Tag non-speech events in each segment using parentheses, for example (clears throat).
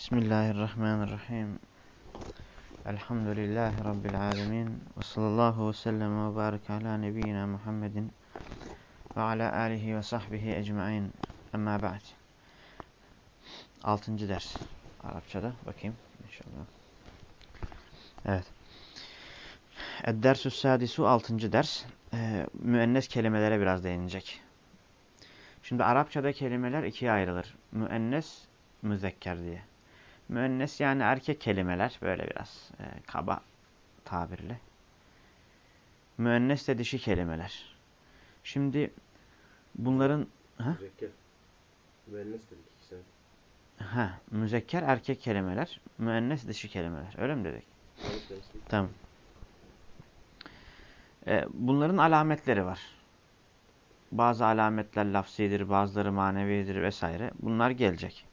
Bismillahirrahmanirrahim. Elhamdülillahi Rabbil alemin. Ve sallallahu ve sellem ve barik ala nebiyyina Muhammedin ve ala alihi ve sahbihi ecmain. Amma ba'd. Altıncı ders. Arapçada. Bakayım inşallah. Evet. Ed-dersü sadisu altıncı ders. Ee, müennes kelimelere biraz değinecek. Şimdi Arapçada kelimeler ikiye ayrılır. Müennes, müzekker diye. Müennes yani erkek kelimeler böyle biraz e, kaba tabirle. Müennes de dişi kelimeler. Şimdi bunların ha? Müzekker. Müennes dedik ikisine. Ha, müzekker erkek kelimeler, müennes dişi kelimeler. Öyle mi dedik? Evet. Tamam. E, bunların alametleri var. Bazı alametler lafzidir, bazıları manevidir vesaire. Bunlar gelecek.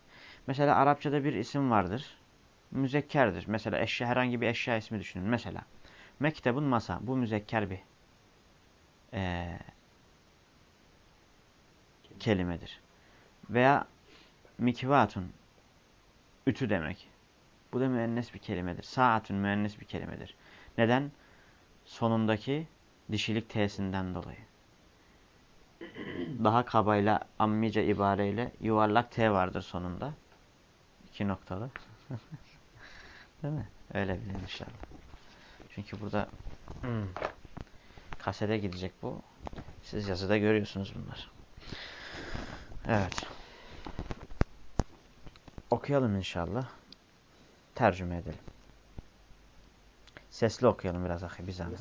Mesela Arapçada bir isim vardır. Müzekkerdir. Mesela eşya herhangi bir eşya ismi düşünün. Mesela mektebun masa. Bu müzekker bir e, kelimedir. Veya mikvatun ütü demek. Bu da müennes bir kelimedir. Saatun müennes bir kelimedir. Neden? Sonundaki dişilik t'sinden dolayı. Daha kabayla, ammice ibareyle yuvarlak t vardır sonunda. İki noktalı. (laughs) Değil mi? Öyle bilin inşallah. Çünkü burada hmm, kasede gidecek bu. Siz yazıda görüyorsunuz bunları. Evet. Okuyalım inşallah. Tercüme edelim. Sesli okuyalım biraz ahi bir zahmet.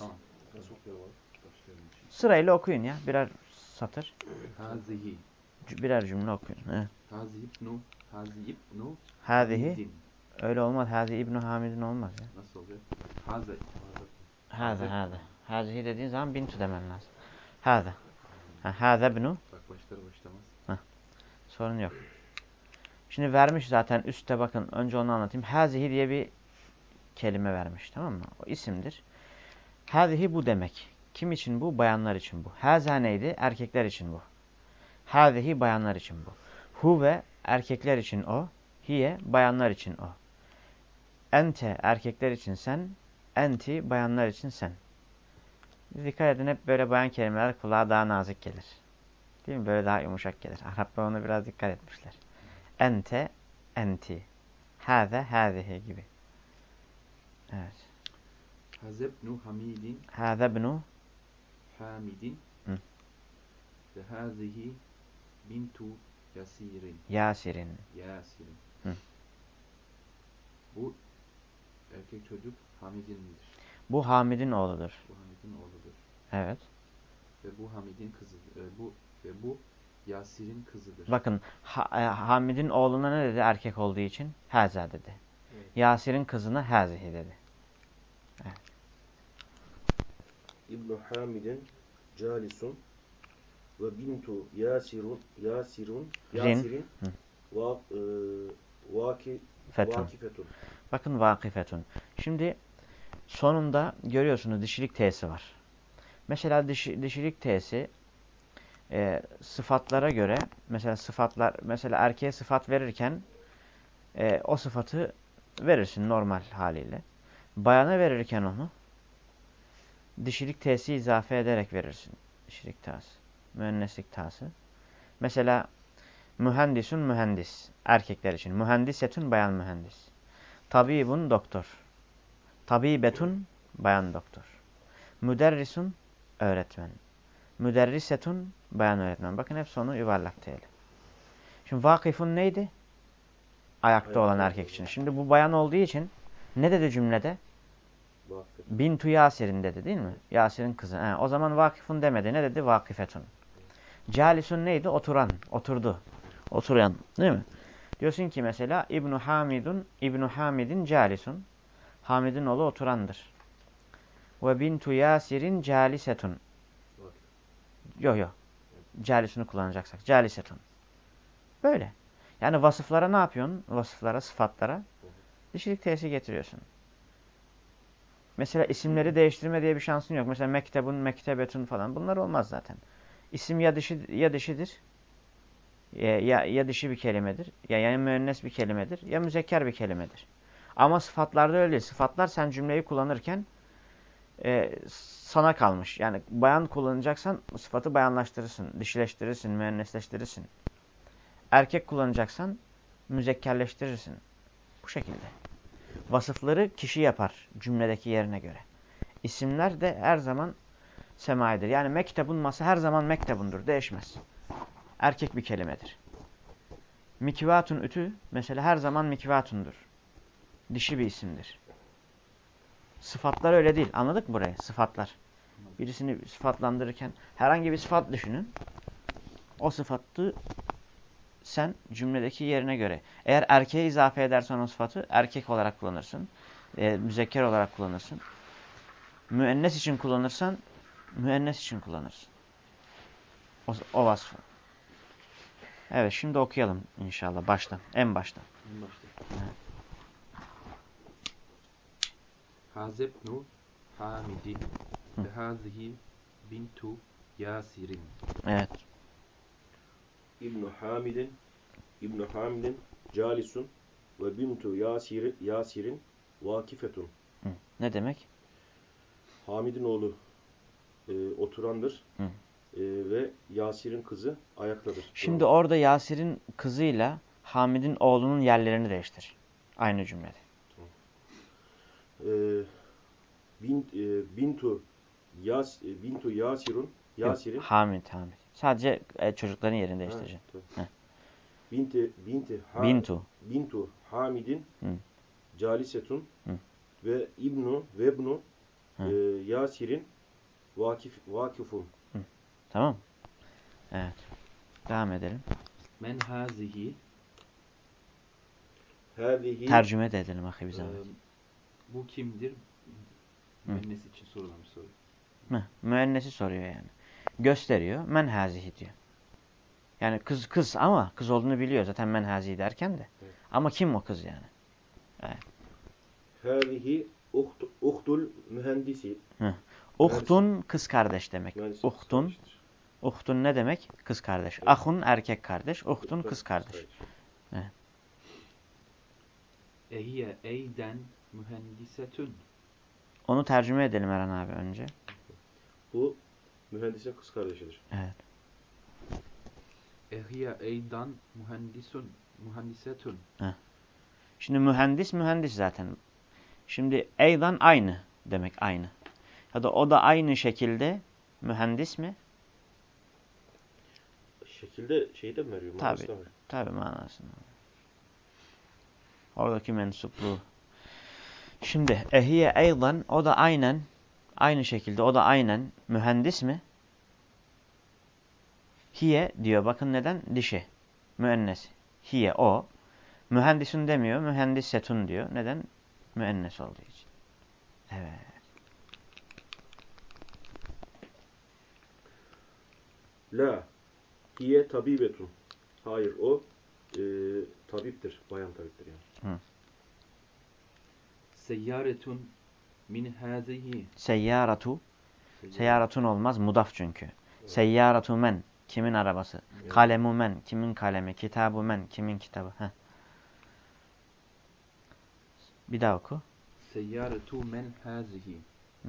Sırayla okuyun ya. Birer satır, birer cümle okuyun. Evet. Hazi ibnu. Hazi ibnu. Hamidin. Öyle olmaz. Hâzi İbn Hamid'in olmaz ya. Nasıl oluyor? Haze. Hâze hâze. Hâzihi dediğin zaman bintu demen lazım. Hâze. Ha, Hâze ibnu. Bak başları başlamaz. Sorun yok. Şimdi vermiş zaten üstte bakın. Önce onu anlatayım. Hâzihi diye bir kelime vermiş. Tamam mı? O isimdir. Hâzihi bu demek. Kim için bu? Bayanlar için bu. Hâze neydi? Erkekler için bu. Hâzihi bayanlar için bu. Huve erkekler için o. Hiye bayanlar için o. Ente erkekler için sen. Enti bayanlar için sen. Dikkat edin hep böyle bayan kelimeler kulağa daha nazik gelir. Değil mi? Böyle daha yumuşak gelir. Araplar ona biraz dikkat etmişler. Ente, enti. Hâze, hâzihi gibi. Evet. Haze ibnu Hamidin. Hâze bnu Hamidin. Ve hazihi bintu Yasirin. Yasir'in. Yasirin. Hı. Bu erkek çocuk Hamid'indir. Bu Hamid'in oğludur. Bu Hamid'in oğludur. Evet. Ve bu Hamid'in kızıdır. E, bu ve bu Yasir'in kızıdır. Bakın ha, e, Hamid'in oğluna ne dedi erkek olduğu için? Hâze dedi. Evet. Yasir'in kızına hâzihi dedi. İbn Hamid'in calisun ve bintu Yasirun Yasirun Rin. Yasirin va, e, vaki, Fetun. vakifetun. Bakın vakifetun. Şimdi sonunda görüyorsunuz dişilik t'si var. Mesela dişi, dişilik t'si e, sıfatlara göre mesela sıfatlar mesela erkeğe sıfat verirken e, o sıfatı verirsin normal haliyle. Bayana verirken onu dişilik t'si izafe ederek verirsin. Dişilik t'si. Müenneslik t'si. Mesela mühendisun mühendis. Erkekler için. Mühendisetun bayan mühendis. Tabibun doktor. Tabibetun bayan doktor. Müderrisun öğretmen. Müderrisetun bayan öğretmen. Bakın hep sonu yuvarlak değil. Şimdi vakifun neydi? Ayakta olan erkek için. Şimdi bu bayan olduğu için ne dedi cümlede? Bintu Yasir'in dedi değil mi? Yasir'in kızı. He, o zaman vakifun demedi. Ne dedi? Vakifetun. Calisun neydi? Oturan. Oturdu. Oturan. Değil mi? Diyorsun ki mesela İbnu Hamidun İbnu Hamidin calisun. Hamid'in oğlu oturandır. Ve bintu Yasir'in calisetun. Yok yok. Calisunu kullanacaksak. Calisetun. Böyle. Yani vasıflara ne yapıyorsun? Vasıflara, sıfatlara dişilik tesiri getiriyorsun. Mesela isimleri değiştirme diye bir şansın yok. Mesela mektebun, mektebetun falan. Bunlar olmaz zaten. İsim ya dişi ya dişidir ya, ya dişi bir kelimedir, ya, ya müennes bir kelimedir, ya müzekker bir kelimedir. Ama sıfatlarda öyle. Sıfatlar sen cümleyi kullanırken e, sana kalmış. Yani bayan kullanacaksan sıfatı bayanlaştırırsın, dişileştirirsin, müennesleştirirsin. Erkek kullanacaksan müzekkerleştirirsin. Bu şekilde. Vasıfları kişi yapar cümledeki yerine göre. İsimler de her zaman semaidir. Yani mektebun masa her zaman mektebundur. Değişmez. Erkek bir kelimedir. Mikivatun ütü mesela her zaman mikivatundur. Dişi bir isimdir. Sıfatlar öyle değil. Anladık mı burayı? Sıfatlar. Birisini sıfatlandırırken herhangi bir sıfat düşünün. O sıfatı sen cümledeki yerine göre. Eğer erkeğe izafe edersen o sıfatı erkek olarak kullanırsın. E, müzekker olarak kullanırsın. Müennes için kullanırsan müennes için kullanırsın. O, o vasfı. Evet şimdi okuyalım inşallah baştan. En baştan. En başta. Hazebnu Hamidin ve hazihi bintu Yasirin. Evet. İbn Hamid'in İbn Hamid'in calisun ve bintu Yasir Yasir'in vakifetun. Ne demek? Hamid'in oğlu e, oturandır Hı. E, ve Yasir'in kızı ayaktadır. Şimdi orada Yasir'in kızıyla Hamid'in oğlunun yerlerini değiştir. Aynı cümlede. e, bin, e, bintu Yas e, bintu Yasirun Yasir'in Hamid, Hamid. Sadece e, çocukların yerini değiştireceksin. tamam. Heh. Binti binti ha, Bintu. bintu Hamid'in Hı. calisetun Hı. ve İbnu ve İbnu Hı. e, Yasir'in vakif vakifun. Tamam. Evet. Devam edelim. Men hazihi Hâzihi Tercüme de edelim ahi e, bu kimdir? Müennes için sorulan bir soru. Meh, Müennesi soruyor yani. Gösteriyor. Men hazihi diyor. Yani kız kız ama kız olduğunu biliyor zaten men hazihi derken de. Evet. Ama kim o kız yani? hâzihi uht, uhtul mühendisi. Uhtun kız kardeş demek. Uhtun. Uhtun ne demek? Kız kardeş. Evet. Ahun erkek kardeş. Uhtun kız kardeş. Ehiye eyden mühendisetün. Onu tercüme edelim Eren abi önce. Bu mühendisin kız kardeşidir. Evet. Ehiye eydan mühendisun. Mühendisetün. Şimdi mühendis mühendis zaten. Şimdi eydan aynı demek aynı. Ya da o da aynı şekilde mühendis mi? Şekilde şeyi de mi veriyor? Tabii. manası da mı veriyor? Tabi manasında. Oradaki mensupluğu. Şimdi ehiye eydan o da aynen aynı şekilde o da aynen mühendis mi? Hiye diyor bakın neden? Dişi. Müennes. Hiye o. Mühendisun demiyor. Mühendisetun diyor. Neden? Müennes olduğu için. Evet. La. Hiye tabibetun. Hayır o e, tabiptir. Bayan tabiptir yani. Seyyaretun min hazihi. Seyyaratu. Seyyaratun olmaz. Mudaf çünkü. Seyyaratu men. Kimin arabası? Evet. Kalemu men. Kimin kalemi? Kitabu men. Kimin kitabı? Heh. Bir daha oku. Seyyaretu men hazihi. Hı.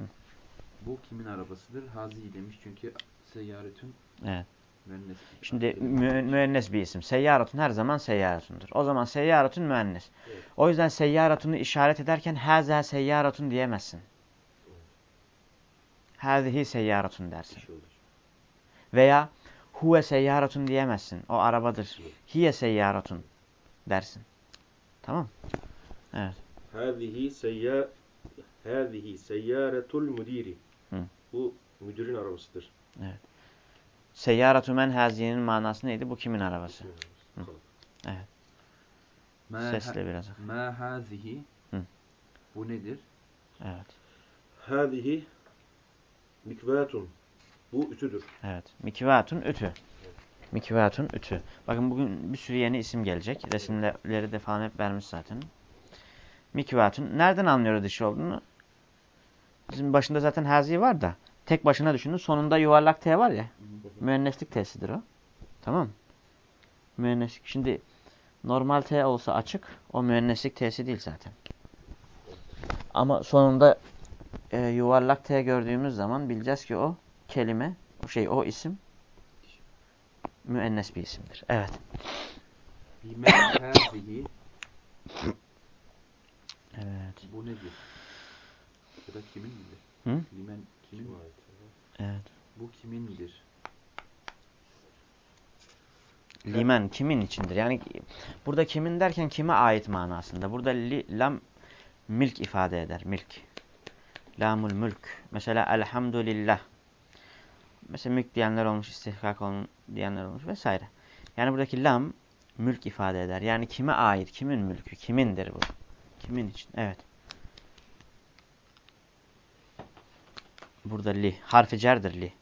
Bu kimin arabasıdır? Hazihi demiş çünkü seyyaretun Evet. müennes. Şimdi mü müennes bir isim. Seyyaratun her zaman seyyaratundur. O zaman seyyaratun müennes. Evet. O yüzden seyyaratunu işaret ederken haza seyyaratun diyemezsin. Hazihi seyyaratun dersin. Veya huve seyyaratun diyemezsin. O arabadır. Hiye seyyaratun dersin. Tamam. Evet. Hâzihi seyyâ Hâzihi seyyâretul müdiri. Bu müdürün arabasıdır. Seyyaratu men haziyenin manası neydi? Bu kimin arabası? Hı. Ma, Sesle biraz. ma hazihi. Hı. Bu nedir? Evet. Hâzihi mikvâtun. Bu ütüdür. Evet. Mikivatun ütü. Mikivatun ütü. Bakın bugün bir sürü yeni isim gelecek. Resimleri de falan hep vermiş zaten. Mikivatun. Nereden anlıyoruz dişi olduğunu? Bizim başında zaten hazi var da. Tek başına düşünün. Sonunda yuvarlak T var ya. Müenneslik T'sidir o. Tamam? Müenneslik. Şimdi normal T olsa açık. O müenneslik T'si değil zaten. Ama sonunda e, yuvarlak T gördüğümüz zaman bileceğiz ki o kelime, o şey, o isim müennes bir isimdir. Evet. (coughs) Evet. bu nedir? Bu da kimin midir? Hı? Limen kimin? Evet. Bu kimindir? Limen kimin içindir? Yani burada kimin derken kime ait manasında. Burada li, lam milk ifade eder. Milk. Lamul mülk. Mesela elhamdülillah. Mesela mülk diyenler olmuş, istihkak olun diyenler olmuş vesaire. Yani buradaki lam mülk ifade eder. Yani kime ait? Kimin mülkü? Kimindir bu? Kimin için? Evet. Burada li. Harfi cerdir li.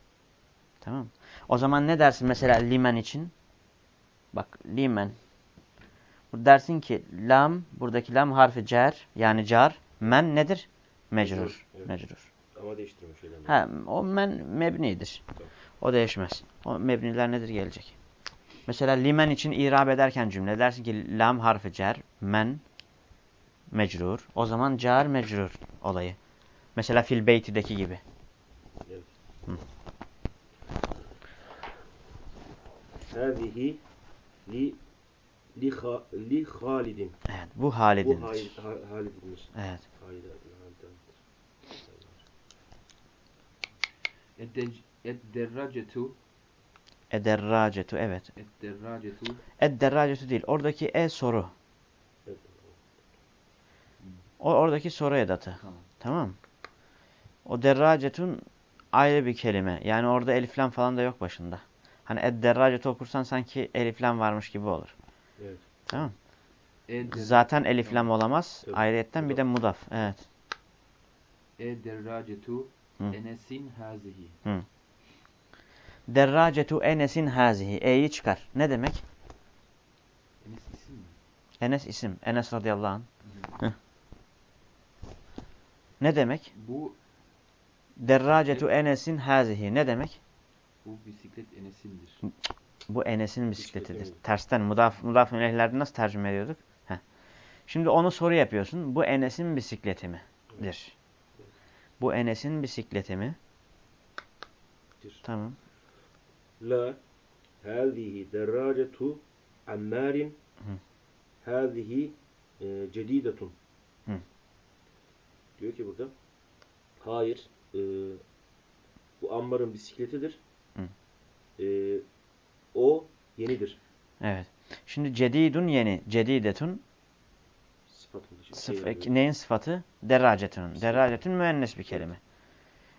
Tamam? O zaman ne dersin mesela limen için? Bak limen. Dersin ki lam, buradaki lam harfi cer yani car. Men nedir? Mecrur. Mecrur, evet. Mecrur. Ama değiştirme şeyden. Ha, o men mebnidir. O değişmez. O mebniler nedir gelecek. Mesela limen için irab ederken cümle dersin ki lam harfi cer, men mecrur. O zaman car mecrur olayı. Mesela fil beytideki gibi. Hâzihi li li, ha, li Halidin. Evet, bu Bu Halid'indir. Evet. Halid, Halid'den. Eddec- Edderracetu Ederracetu evet. Edderracetu Edderracetu değil. Oradaki e soru. Evet. O oradaki soru edatı. Tamam. Tamam. O derracetun ayrı bir kelime. Yani orada eliflam falan da yok başında. Hani edderracetu okursan sanki eliflam varmış gibi olur. Evet. Tamam. Edder- Zaten eliflam olamaz. Tabii. Ayrıyetten bir de mudaf. Evet. Edderracetu Hı. Enesin hazihi Derracetu enesin hazihi. E'yi çıkar. Ne demek? Enes isim mi? Enes isim. Enes radıyallahu anh. Hı. Ne demek? Bu Derracetu enesin hazihi. Ne demek? bu bisiklet Enes'indir. Bu Enes'in Bisiklet, bisikletidir. evet. Tersten mudaf, mudaf ilehlerde nasıl tercüme ediyorduk? Heh. Şimdi onu soru yapıyorsun. Bu Enes'in bisikleti midir? Bu Enes'in bisikleti mi? Bir. Tamam. La hâzihi derracetu ammarin hâzihi e, cedidetun. Diyor ki burada hayır e, bu Ammar'ın bisikletidir. Hı. E, o yenidir. Evet. Şimdi cedidun yeni. Cedidetun sıf şey neyin sıfatı? Derracetun. Derracetun müennes bir kelime.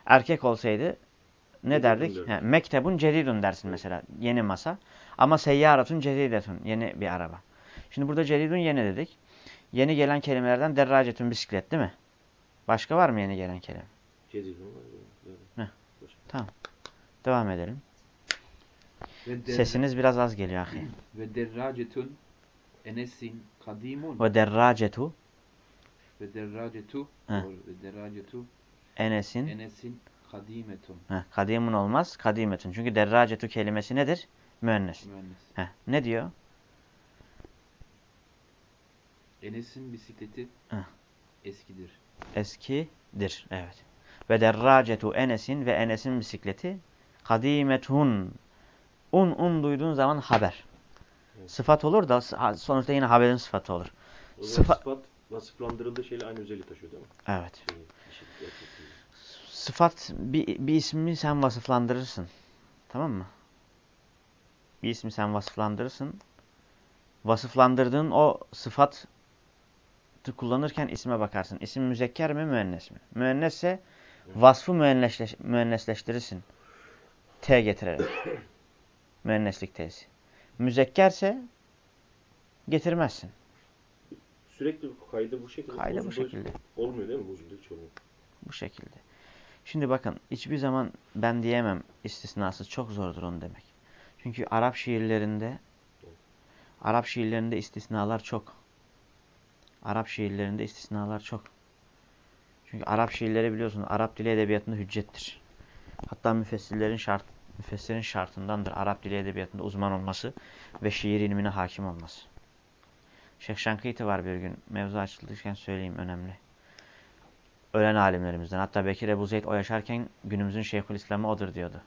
Erkek olsaydı ne derdik? He, mektebun cedidun dersin mesela. Yeni masa. Ama seyyaratun cedidetun. Yeni bir araba. Şimdi burada cedidun yeni dedik. Yeni gelen kelimelerden derracetun bisiklet değil mi? Başka var mı yeni gelen kelime? Böyle. Heh. Başka. Devam edelim. Sesiniz biraz az geliyor ahi. Ve derracetun Enesin kadimun Ve derracetu ve derracetu ve derracetu enesin. Enesin kadimetun Heh, kadimun olmaz. Kadimetun. Çünkü derracetu kelimesi nedir? Müennes. müennes. Heh, ne diyor? Enes'in bisikleti Heh. eskidir. Eskidir. Evet. Ve derracetu enesin ve enesin bisikleti kadimetun. Un un duyduğun zaman haber. Evet. Sıfat olur da sonuçta yine haberin sıfatı olur. Sıfa- sıfat vasıflandırıldığı şeyle aynı özelliği taşıyor değil mi? Evet. Şey. Sıfat bir, bir ismi sen vasıflandırırsın. Tamam mı? Bir ismi sen vasıflandırırsın. Vasıflandırdığın o sıfat kullanırken isme bakarsın. İsim müzekker mi müennes mi? Müennesse vasfı müennesleş, müennesleştirirsin. T getirerek. (coughs) Müenneslik T'si. Müzekkerse getirmezsin. Sürekli kaydı bu şekilde. Kayda bu şekilde. Olmuyor değil mi? Bozuldu hiç olmuyor. Bu şekilde. Şimdi bakın hiçbir zaman ben diyemem istisnasız çok zordur onu demek. Çünkü Arap şiirlerinde Arap şiirlerinde istisnalar çok. Arap şiirlerinde istisnalar çok. Çünkü Arap şiirleri biliyorsunuz Arap dili edebiyatında hüccettir. Hatta müfessirlerin şart müfessirin şartındandır. Arap dili edebiyatında uzman olması ve şiir ilmine hakim olması. Şeyh Şankiti var bir gün. Mevzu açılırken söyleyeyim önemli. Ölen alimlerimizden. Hatta Bekir Ebu Zeyd o yaşarken günümüzün Şeyhülislam'ı odur diyordu.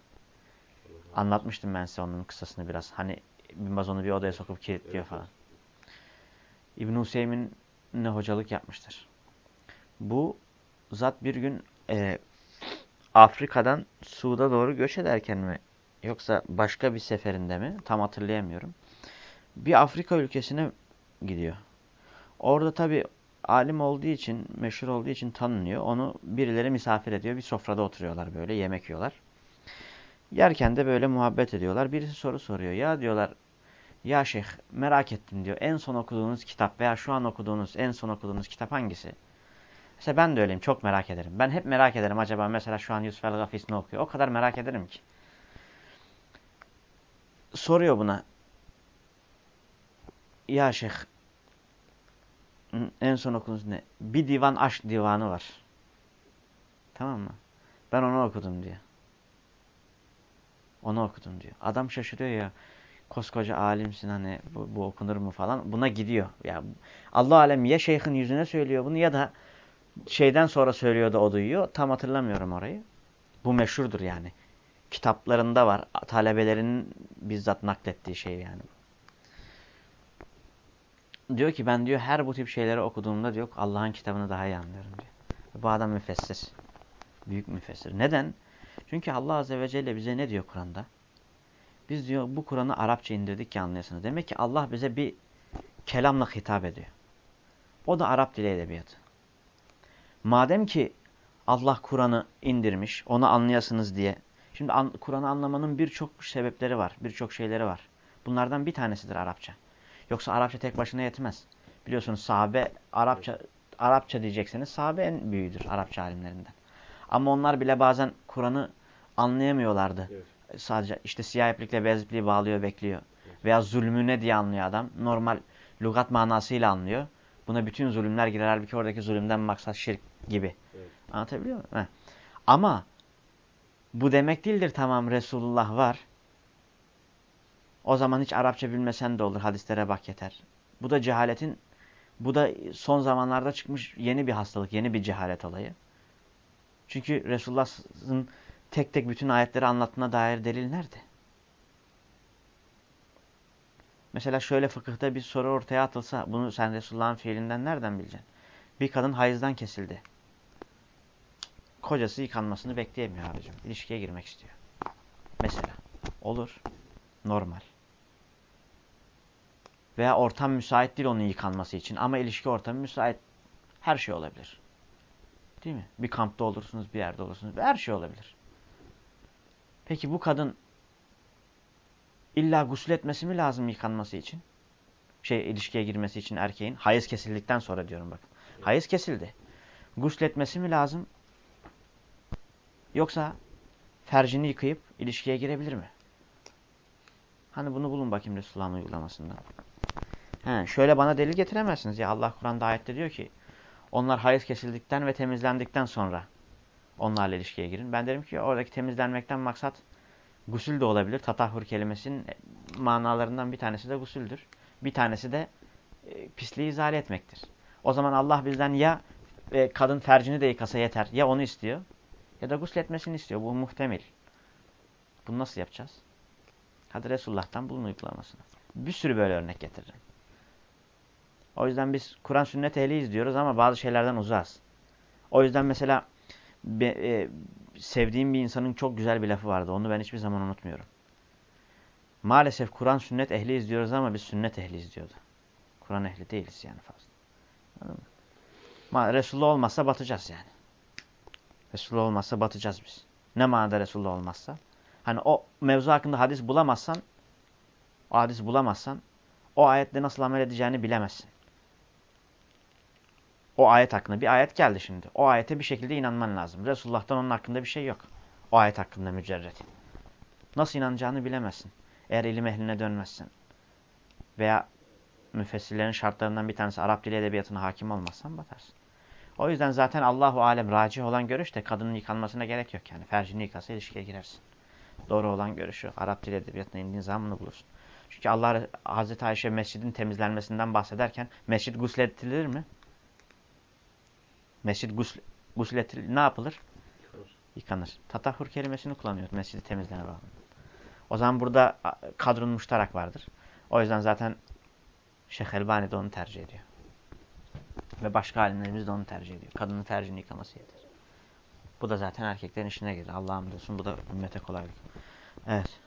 Anlatmıştım ben size onun kısasını biraz. Hani Binbaz onu bir odaya sokup kilitliyor Evet, falan. İbn Hüseyin ne hocalık yapmıştır. Bu zat bir gün e, Afrika'dan Suud'a doğru göç ederken mi yoksa başka bir seferinde mi tam hatırlayamıyorum. Bir Afrika ülkesine gidiyor. Orada tabi alim olduğu için, meşhur olduğu için tanınıyor. Onu birileri misafir ediyor. Bir sofrada oturuyorlar böyle yemek yiyorlar. Yerken de böyle muhabbet ediyorlar. Birisi soru soruyor. Ya diyorlar ya şeyh merak ettim diyor. En son okuduğunuz kitap veya şu an okuduğunuz en son okuduğunuz kitap hangisi? Mesela ben de öyleyim. Çok merak ederim. Ben hep merak ederim. Acaba mesela şu an Yusuf el-Gafis ne okuyor? O kadar merak ederim ki. Soruyor buna. Ya şeyh en son okuduğunuz ne? Bir divan aşk divanı var. Tamam mı? Ben onu okudum diyor. Onu okudum diyor. Adam şaşırıyor ya. Koskoca alimsin hani bu, bu okunur mu falan. Buna gidiyor. Ya Allah alem ya şeyhin yüzüne söylüyor bunu ya da şeyden sonra söylüyor da o duyuyor. Tam hatırlamıyorum orayı. Bu meşhurdur yani. Kitaplarında var. Talebelerinin bizzat naklettiği şey yani. Diyor ki ben diyor her bu tip şeyleri okuduğumda diyor Allah'ın kitabını daha iyi anlıyorum diyor. Bu adam müfessir. Büyük müfessir. Neden? Çünkü Allah Azze ve Celle bize ne diyor Kur'an'da? Biz diyor bu Kur'an'ı Arapça indirdik ki anlayasınız. Demek ki Allah bize bir kelamla hitap ediyor. O da Arap dili edebiyatı. Madem ki Allah Kur'an'ı indirmiş, onu anlayasınız diye. Şimdi an, Kur'an'ı anlamanın birçok sebepleri var, birçok şeyleri var. Bunlardan bir tanesidir Arapça. Yoksa Arapça tek başına yetmez. Biliyorsunuz sahabe Arapça Arapça diyecekseniz sahabe en büyüğüdür Arapça alimlerinden. Ama onlar bile bazen Kur'an'ı anlayamıyorlardı. Evet. Sadece işte siyah iplikle beyaz ipliği bağlıyor, bekliyor. Veya zulmü ne diye anlıyor adam. Normal lügat manasıyla anlıyor. Buna bütün zulümler girer. Halbuki oradaki zulümden maksat şirk gibi. Evet. Anlatabiliyor muyum? Heh. Ama bu demek değildir tamam Resulullah var. O zaman hiç Arapça bilmesen de olur. Hadislere bak yeter. Bu da cehaletin, bu da son zamanlarda çıkmış yeni bir hastalık, yeni bir cehalet olayı. Çünkü Resulullah'ın tek tek bütün ayetleri anlattığına dair delil nerede? Mesela şöyle fıkıhta bir soru ortaya atılsa, bunu sen Resulullah'ın fiilinden nereden bileceksin? Bir kadın hayızdan kesildi. Kocası yıkanmasını bekleyemiyor abicim. İlişkiye girmek istiyor. Mesela. Olur. Normal. Veya ortam müsait değil onun yıkanması için. Ama ilişki ortamı müsait. Her şey olabilir. Değil mi? Bir kampta olursunuz, bir yerde olursunuz. Her şey olabilir. Peki bu kadın illa gusül etmesi mi lazım yıkanması için? Şey ilişkiye girmesi için erkeğin. Hayız kesildikten sonra diyorum bak. Hayız kesildi. Gusül etmesi mi lazım? Yoksa fercini yıkayıp ilişkiye girebilir mi? Hani bunu bulun bakayım Resulullah'ın uygulamasında. He, şöyle bana delil getiremezsiniz. Ya Allah Kur'an'da ayette diyor ki onlar hayız kesildikten ve temizlendikten sonra onlarla ilişkiye girin. Ben derim ki oradaki temizlenmekten maksat gusül de olabilir. Tatahhur kelimesinin manalarından bir tanesi de gusüldür. Bir tanesi de e, pisliği izale etmektir. O zaman Allah bizden ya e, kadın fercini de yıkasa yeter. Ya onu istiyor ya da gusletmesini istiyor. Bu muhtemel. Bunu nasıl yapacağız? Hadi Resulullah'tan bunun uygulamasını. Bir sürü böyle örnek getiririm. O yüzden biz Kur'an sünnet ehliyiz diyoruz ama bazı şeylerden uzağız. O yüzden mesela be, e, sevdiğim bir insanın çok güzel bir lafı vardı. Onu ben hiçbir zaman unutmuyorum. Maalesef Kur'an sünnet ehliyiz diyoruz ama biz sünnet ehliyiz diyordu. Kur'an ehli değiliz yani fazla. Anladın mı? Resulullah olmazsa batacağız yani. Resulullah olmazsa batacağız biz. Ne manada Resulullah olmazsa? Hani o mevzu hakkında hadis bulamazsan, o hadis bulamazsan, o ayetle nasıl amel edeceğini bilemezsin. O ayet hakkında bir ayet geldi şimdi. O ayete bir şekilde inanman lazım. Resulullah'tan onun hakkında bir şey yok. O ayet hakkında mücerret. Nasıl inanacağını bilemezsin. Eğer ilim ehline dönmezsen. Veya müfessirlerin şartlarından bir tanesi Arap dili edebiyatına hakim olmazsan batarsın. O yüzden zaten Allahu alem racih olan görüş de kadının yıkanmasına gerek yok yani. Fercini yıkasa ilişkiye girersin. Doğru olan görüşü. Arap dil edebiyatına indiğin zaman bunu bulursun. Çünkü Allah Hazreti Ayşe mescidin temizlenmesinden bahsederken mescid gusletilir mi? Mescid gusl, gusletilir. Ne yapılır? Yıkanır. Tatahhur kelimesini kullanıyor mescidi temizlenen olan. O zaman burada kadrun muştarak vardır. O yüzden zaten Şeyh Elbani de onu tercih ediyor. Ve başka alimlerimiz de onu tercih ediyor. Kadının tercihini yıkaması yeter. Bu da zaten erkeklerin işine gelir. Allah'ım diyorsun. Bu da ümmete kolaylık. Evet.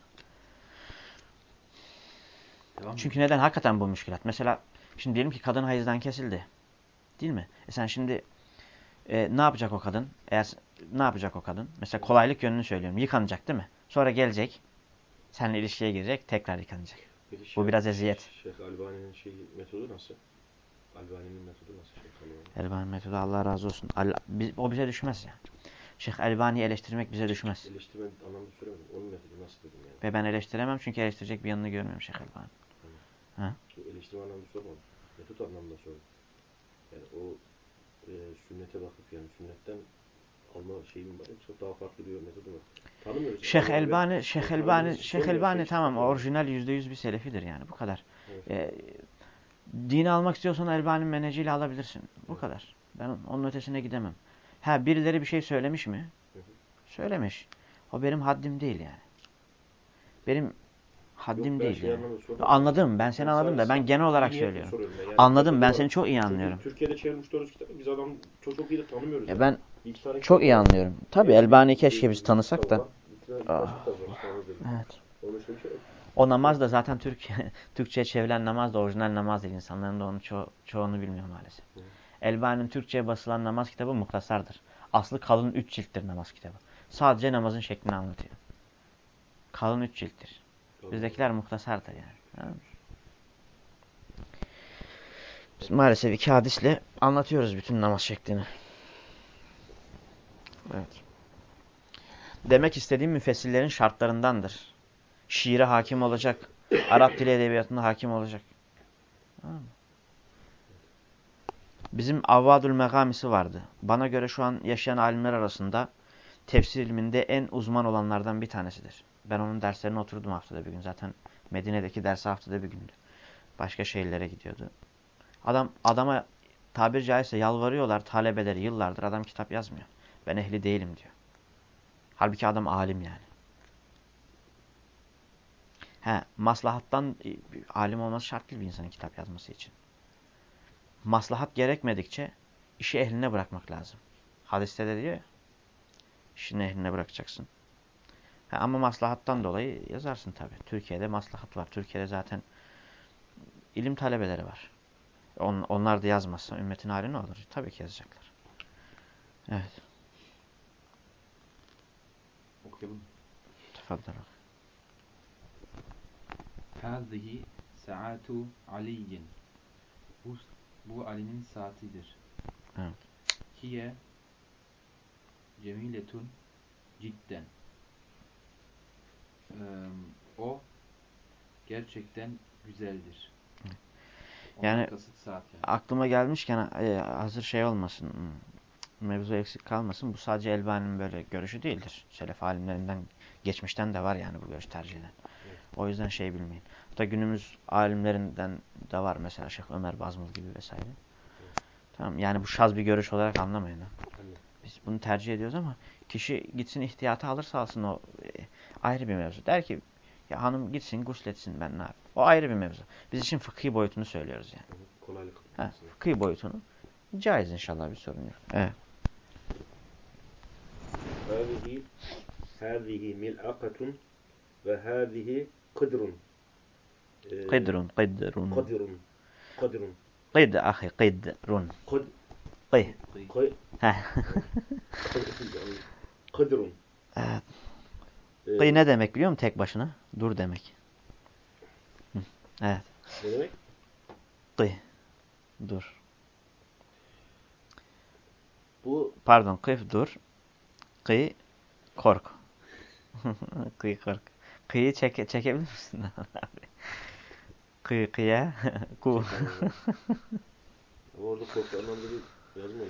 Devam Çünkü neden? Hakikaten bu müşkilat. Mesela şimdi diyelim ki kadın hayızdan kesildi. Değil mi? E sen şimdi e, ne yapacak o kadın? Eğer ne yapacak o kadın? Mesela kolaylık yönünü söylüyorum. Yıkanacak değil mi? Sonra gelecek. Seninle ilişkiye girecek. Tekrar yıkanacak. Peki Bu biraz eziyet. Şeyh Albani'nin şey metodu nasıl? Albani'nin metodu nasıl Albani? Elbani metodu Allah razı olsun. Al- bi- o bize düşmez ya. Şeyh Elbani'yi eleştirmek bize düşmez. Eleştirmen anlamda söylemedim. Onun metodu nasıl dedim yani. Ve ben eleştiremem çünkü eleştirecek bir yanını görmüyorum Şeyh Elbani. Bu eleştirme anlamda sormadım. Metot anlamda sordum. Yani o e, sünnete bakıp yani sünnetten alma şeyi mi var yoksa daha farklı bir metodu mu? Tanımıyoruz. Şeyh Elbani, Şeyh Elbani. Şeyh Elbani şey tamam orijinal %100 bir selefidir yani bu kadar. Evet. Ee, dini almak istiyorsan Elbani'nin meneciyle alabilirsin. Bu kadar. Ben onun- ötesine gidemem. Ha birileri bir şey söylemiş mi? Söylemiş. O benim haddim değil yani. Benim haddim Yok, değil şey yani. Anladım. Ben seni Ben anladım da ben genel olarak söylüyorum. Yani Anladım. Ben seni çok iyi Çünkü anlıyorum. Türkiye'de çevirmiş doğrusu kitabı biz adam çok çok iyi de tanımıyoruz. Ya yani. ben çok iyi anlıyorum. Tabii bir- keşke biz tanısak da. Ah. Evet. O namaz da zaten Türkiye (laughs) Türkçe'ye çevrilen namaz da orijinal namaz değil. İnsanların da onu ço çoğunu bilmiyor maalesef. Hı. Elbani'nin Türkçe'ye basılan namaz kitabı muhtasardır. Aslı kalın 3 cilttir namaz kitabı. Sadece namazın şeklini anlatıyor. Kalın 3 cilttir. Bizdekiler muhtasardır yani. Biz maalesef iki hadisle anlatıyoruz bütün namaz şeklini. Evet. Demek istediğim müfessirlerin şartlarındandır. Şiire hakim olacak. Arap dili edebiyatına hakim olacak. Bizim Avvadül Megamisi vardı. Bana göre şu an yaşayan alimler arasında tefsir ilminde en uzman olanlardan bir tanesidir. Ben onun derslerine oturdum haftada bir gün. Zaten Medine'deki dersi haftada bir gündü. Başka şehirlere gidiyordu. Adam adama tabir caizse yalvarıyorlar talebeleri yıllardır adam kitap yazmıyor. Ben ehli değilim diyor. Halbuki adam alim yani. He, maslahattan e, alim olması şart değil bir insanın kitap yazması için. Maslahat gerekmedikçe işi ehline bırakmak lazım. Hadiste de diyor ya, işini ehline bırakacaksın. He, ama maslahattan dolayı yazarsın tabi. Türkiye'de maslahat var. Türkiye'de zaten ilim talebeleri var. On, onlar da yazmazsa ümmetin hali ne olur? Tabii ki yazacaklar. Evet. Okuyalım. Tefaddal. Hâzihi saatu aliyin. Bu, bu Ali'nin saatidir. Evet. Hiye cemiletun cidden. Eee, o gerçekten güzeldir. Ondan Yani- yani. Aklıma gelmişken e, hazır şey olmasın, mevzu eksik kalmasın. Bu sadece Elbani'nin böyle görüşü değildir. Selef alimlerinden, geçmişten de var yani bu görüş tercih eden. Evet. O yüzden şey bilmeyin. Hatta günümüz alimlerinden de var mesela Şeyh Ömer Bazmul gibi vesaire. Tamam yani bu şaz bir görüş olarak anlamayın. Ha. Anladım. Biz bunu tercih ediyoruz ama kişi gitsin ihtiyatı alırsa alsın o e, ayrı bir mevzu. Der ki ya hanım gitsin gusletsin ben ne yapayım. O ayrı bir mevzu. Biz için fıkhi boyutunu söylüyoruz yani. Hı hı, Kolaylık. Ha, aslında. fıkhi boyutunu. Caiz inşallah bir sorun yok. Evet. هذه هذه ملعقة وهذه Kıdrun. Ee, kıdrun, kıdrun. Kıdrun. Kıdrun. Kıd ahi, kıdrun. Kıd. Kıy. Kıy. Kıdrun. (laughs) Kıy ee, ee, ne demek biliyor musun tek başına? Dur demek. Evet. Ne demek? Kıy. Dur. Bu pardon, kıf dur. Kıy kork. (laughs) kıy kork. Kıyı çeke, çekebilir misin? (laughs) Kıy kıya (laughs) ku. orada korku anlamda bir yazmıyor.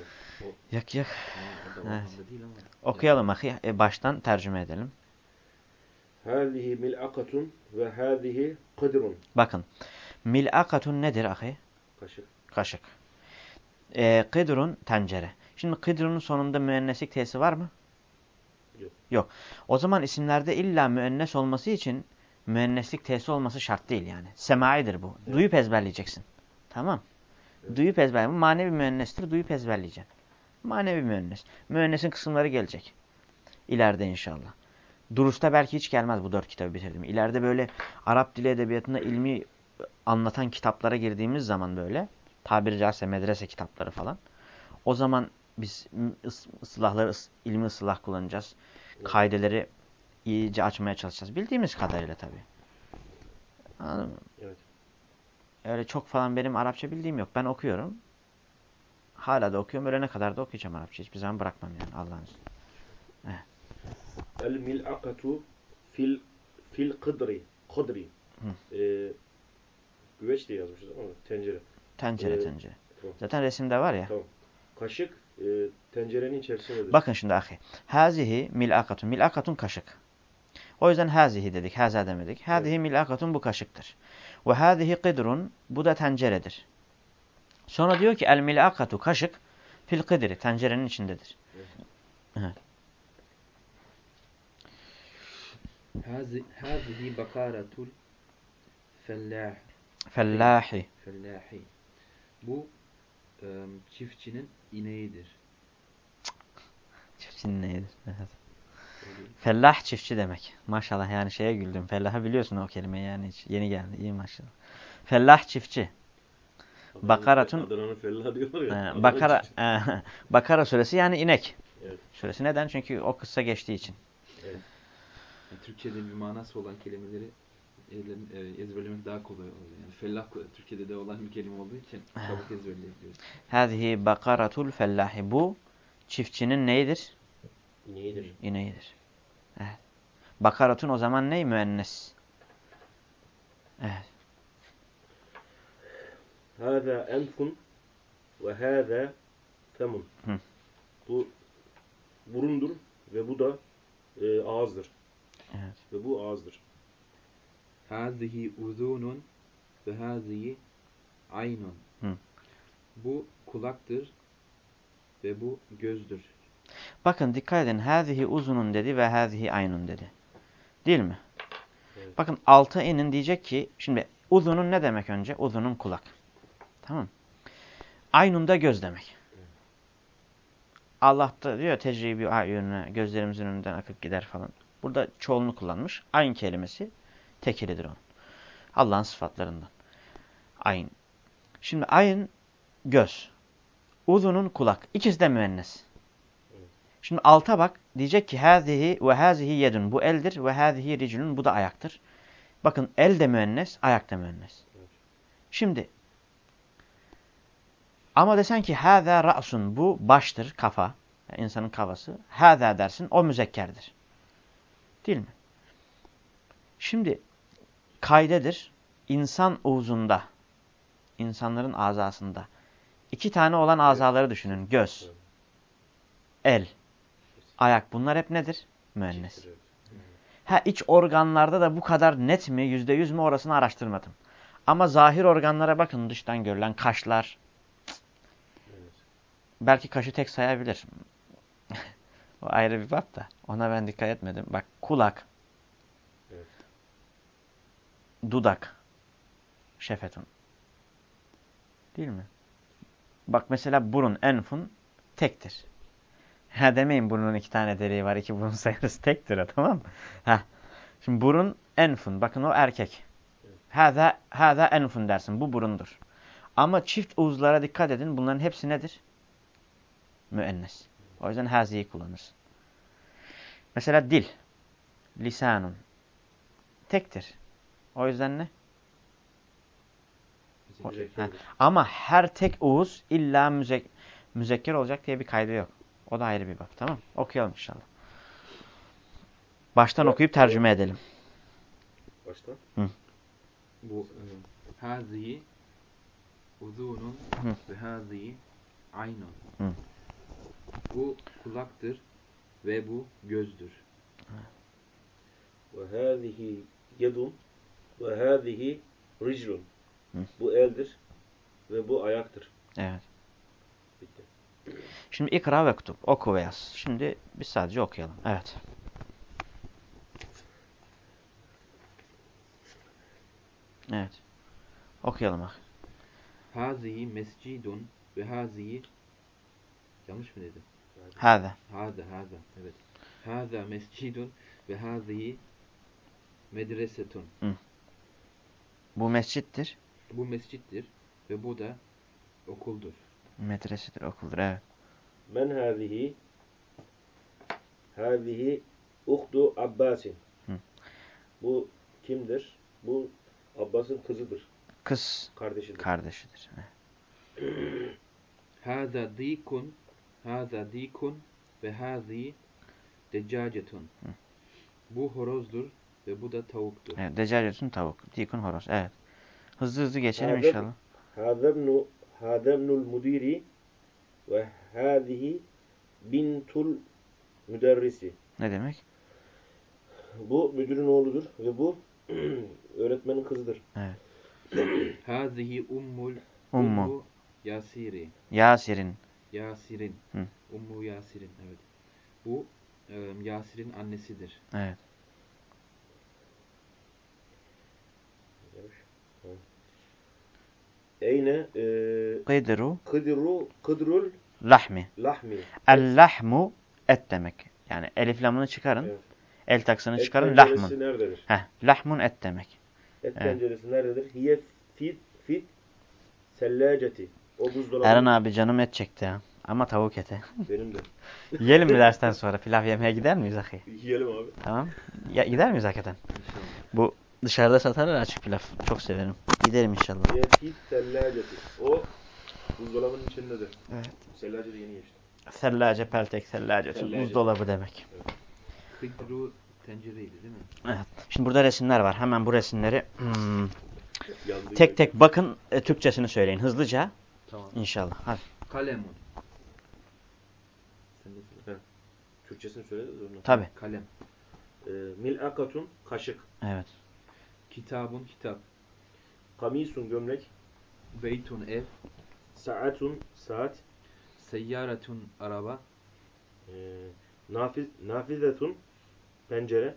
Yak yak. Yani o da o Evet. anlamda değil ama. Okuyalım ahi. E, baştan tercüme edelim. Hâzihi mil'akatun ve hâzihi kıdrun. Bakın. Mil'akatun nedir ahi? Kaşık. Kaşık. Ee, kıdrun tencere. Şimdi kıdrunun sonunda müenneslik tesi var mı? Yok. Yok. O zaman isimlerde illa müennes olması için müenneslik tesi olması şart değil yani. Semaidir bu. Evet. Duyup ezberleyeceksin. Tamam. Evet. Duyup ezberle. Bu manevi müennestir. Duyup ezberleyeceksin. Manevi müennes. Müennesin kısımları gelecek. İleride inşallah. Duruşta belki hiç gelmez bu dört kitabı bitirdim. İleride böyle Arap dili edebiyatında ilmi anlatan kitaplara girdiğimiz zaman böyle tabiri caizse medrese kitapları falan. O zaman biz ıs- ıslahları, ıs- ilmi ıslah kullanacağız. Kaideleri iyice açmaya çalışacağız. Bildiğimiz kadarıyla tabii. Anladın mı? Evet. Öyle çok falan benim Arapça bildiğim yok. Ben okuyorum. Hala da okuyorum. Ölene kadar da okuyacağım Arapça. Hiçbir zaman bırakmam yani Allah'ın izniyle. El mil'akatu fil fil kıdri. Kıdri. Ee, güveç diye yazmışız ama tencere. Tencere Evet. tencere. Tamam. Zaten resimde var ya. Tamam. Kaşık e, tencerenin içerisindedir. Bakın şimdi ahi. Hazihi mil'akatun. Mil'akatun kaşık. O yüzden hazihi dedik. Haza demedik. Hazihi mil'akatun bu kaşıktır. Ve hazihi kıdrun. Bu da tenceredir. Sonra diyor ki el mil'akatu kaşık fil kıdri. Tencerenin içindedir. Hazi- Hazihi bakaratul fellah. Fellahi. Fellahi. Bu e, çiftçinin ineğidir. Çiftçinin neyidir? Evet. Fellah çiftçi demek. Maşallah yani şeye güldüm. Fellahı biliyorsun o kelimeyi yani hiç yeni geldi. İyi maşallah. Fellah çiftçi. Adana'nın- Bakaratun- Adana'nın fellah diyorlar ya. Adana'nın Bakara, Bakara suresi yani inek. Evet. Suresi neden? Çünkü o kıssa geçtiği için. Evet. Yani Türkçe'de bir manası olan kelimeleri ezberlemek, e, ezberlemek daha kolay oluyor. Yani fellah Türkiye'de de olan bir kelime olduğu için çabuk ezberleyebiliyoruz. Hâzihi bakaratul fellahi. Bu çiftçinin neyidir? Neyidir? İneğidir. Evet. Bakaratun o zaman ney? Müennes. Evet. Hâzâ enfun ve hâzâ femun. Hı. Bu burundur ve bu da e, ağızdır. Evet. Ve bu ağızdır. Hazihi uzunun ve hazihi aynun. Hı. Bu kulaktır ve bu gözdür. Bakın dikkat edin. Hâzihi uzunun dedi ve hâzihi aynun dedi. Değil mi? Evet. Bakın alta inin diyecek ki şimdi uzunun ne demek önce? Uzunun kulak. Tamam Aynun da göz demek. Allah da diyor tecribi ayununa gözlerimizin önünden akıp gider falan. Burada çoğulunu kullanmış. Ayn kelimesi tekilidir onun. Allah'ın sıfatlarından. Ayn. Şimdi ayn göz. Uzunun kulak. İkisi de müennes. Şimdi alta bak. Diyecek ki hazihi ve hazihi yedun. Bu eldir ve hazihi riclun. Bu da ayaktır. Bakın el de müennes, ayak da müennes. Şimdi ama desen ki hâzâ ra'sun. Bu baştır, kafa. Yani insanın kafası. Hâzâ dersin. O müzekkerdir. Değil mi? Şimdi kaydedir. İnsan uzunda, insanların azasında iki tane olan azaları düşünün. Göz, el, ayak. Bunlar hep nedir? Müennes. Ha iç organlarda da bu kadar net mi, yüzde yüz mü orasını araştırmadım. Ama zahir organlara bakın dıştan görülen kaşlar. Belki kaşı tek sayabilir. (laughs) o ayrı bir bab da. Ona ben dikkat etmedim. Bak kulak. Dudak. Şefetun. Değil mi? Bak mesela burun, enfun tektir. Ha demeyin burnun iki tane deliği var, iki burun sayarız tektir o tamam mı? Ha. Şimdi burun enfun. Bakın o erkek. Hâzâ, hâzâ enfun dersin. Bu burundur. Ama çift uzlara dikkat edin. Bunların hepsi nedir? Müennes. O yüzden haziyi kullanırsın. Mesela dil. Lisanun. Tektir. O yüzden ne? Ama her tek uğuz illa müzek müzekker olacak diye bir kaydı yok. O da ayrı bir bak. Tamam Okuyalım inşallah. Baştan okuyup tercüme edelim. Baştan. Bu e, hazihi uzunun ve hazihi aynun. Hı. Bu kulaktır ve bu gözdür. ve hâzihi yedun ve hâzihi riclun. Hı. Bu eldir ve bu ayaktır. Evet. Bitti. Şimdi ikra ve kutub. Oku ve yaz. Şimdi biz sadece okuyalım. Evet. Evet. Okuyalım bak. Hazihi mescidun ve hazihi yanlış mı dedim? Hâze. Hâze hâze evet. Hâze mescidun ve hazihi medresetun. Bu mescittir. Bu mescittir ve bu da okuldur. Medresedir, okuldur. Evet. Men hâzihi hâzihi uhdu Abbasin. Hı. Bu kimdir? Bu Abbas'ın kızıdır. Kız Kardeşidir. kardeşidir. Hâza dîkun Hâza dîkun ve hazihi deccâcetun. Bu horozdur ve bu da tavuktur. Evet. Decacetun tavuk. Dikun horoz. Evet. Hızlı hızlı geçelim Hâze- inşallah. Hâzebnu Hâzebnul mudiri ve hâzihi bintul müderrisi. Ne demek? Bu müdürün oğludur ve bu (clears throat) öğretmenin kızıdır. Evet. Hazihi ummul Ummu. Yasiri. Yasir'in. Yasir'in. Ummu Yasir'in evet. Bu e, Yasir'in annesidir. Evet. Eyne e, Kıdru kıdru kıdrul lahmi. lahmi. El-lahmu et demek. Yani elif lamını çıkarın. Evet. El taksını Et çıkarın. Lahmun. nerededir? Heh, lahmun et demek. Et Evet. tenceresi nerededir? Hiye fit fit sellaceti. O buzdolabı. Eren abi canım et çekti ya. Ama tavuk eti. (laughs) Benim de. Yiyelim mi dersten sonra? Pilav yemeye gider miyiz ahi? Yiyelim abi. Tamam. Ya, gider miyiz hakikaten? Bu dışarıda satarlar açık pilav. Çok severim. Giderim inşallah. Fit sellaceti. O buzdolabının içindedir. Evet. Sellace de yeni geçti. Sellace, peltek, sellace. Sellace. Buzdolabı demek. Kıdru tencereydi değil mi? Evet. Şimdi burada resimler var. Hemen bu resimleri hmm, tek tek bakın. E, Türkçesini söyleyin. Hızlıca. Tamam. İnşallah. Hadi. Kalemun. Sen de söyle. Türkçesini söyle. Tabi. Kalem. Ee, mil'akatun kaşık. Evet. Kitabun kitap. Kamisun gömlek. Beytun ev. Saatun saat. Seyyaretun araba. Ee, nafiz, nafizetun pencere.